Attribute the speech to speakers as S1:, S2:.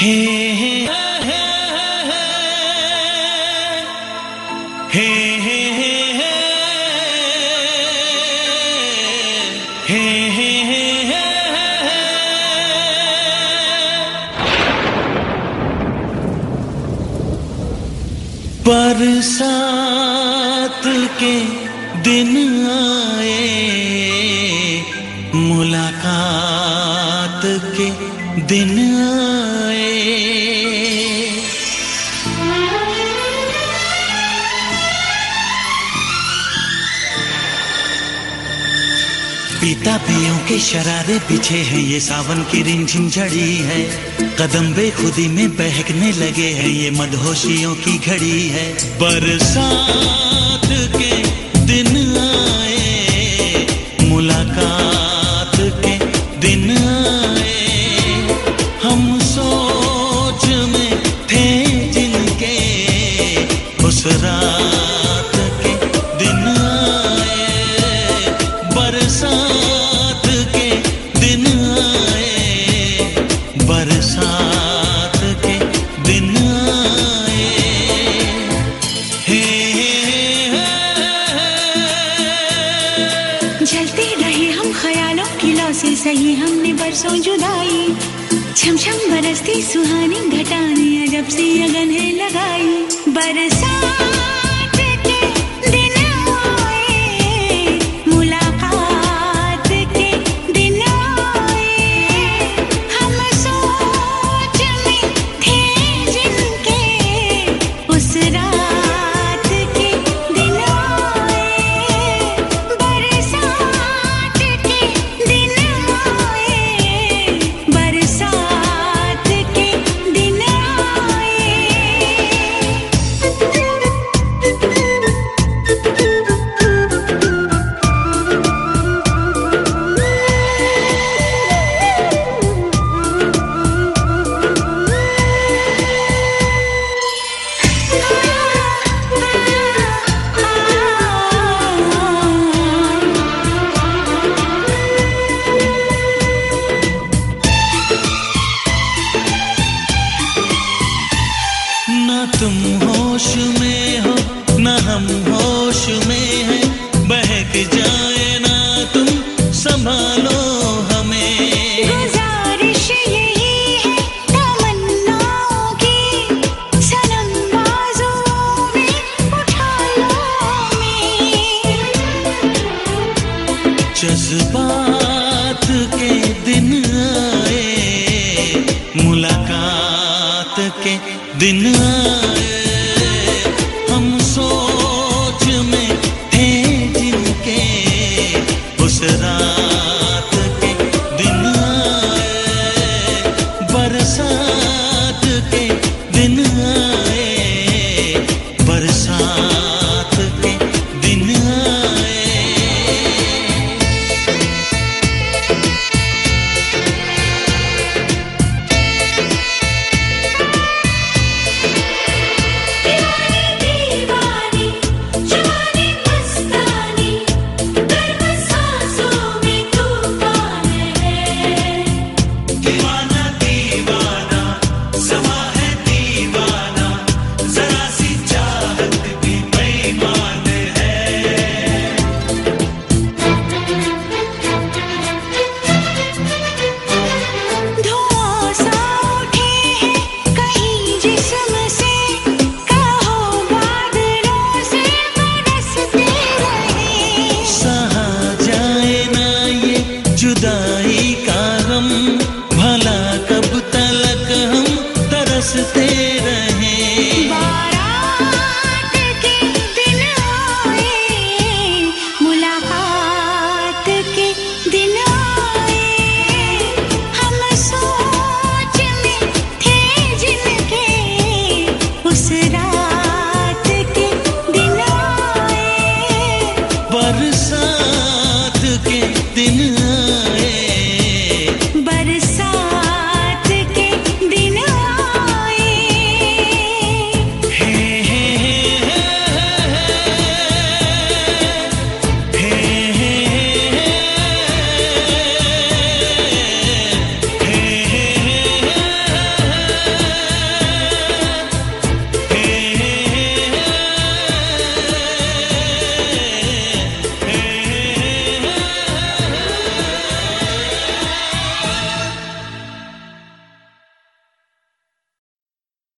S1: हे हे हे हे हे हे हे बरसात के दिन आए मुलाकात के दिन आए। पीता पियों के शरारे पीछे हैं, ये सावन की रिमझिम झड़ी है। कदम बेखुदी में बहकने लगे हैं, ये मदहोशियों की घड़ी है। बरसात के दिन
S2: बरसों जुदाई। छम छम बरसती सुहानी घटाने अजब सी अगन है लगाई। जिनके उस
S1: दिन आए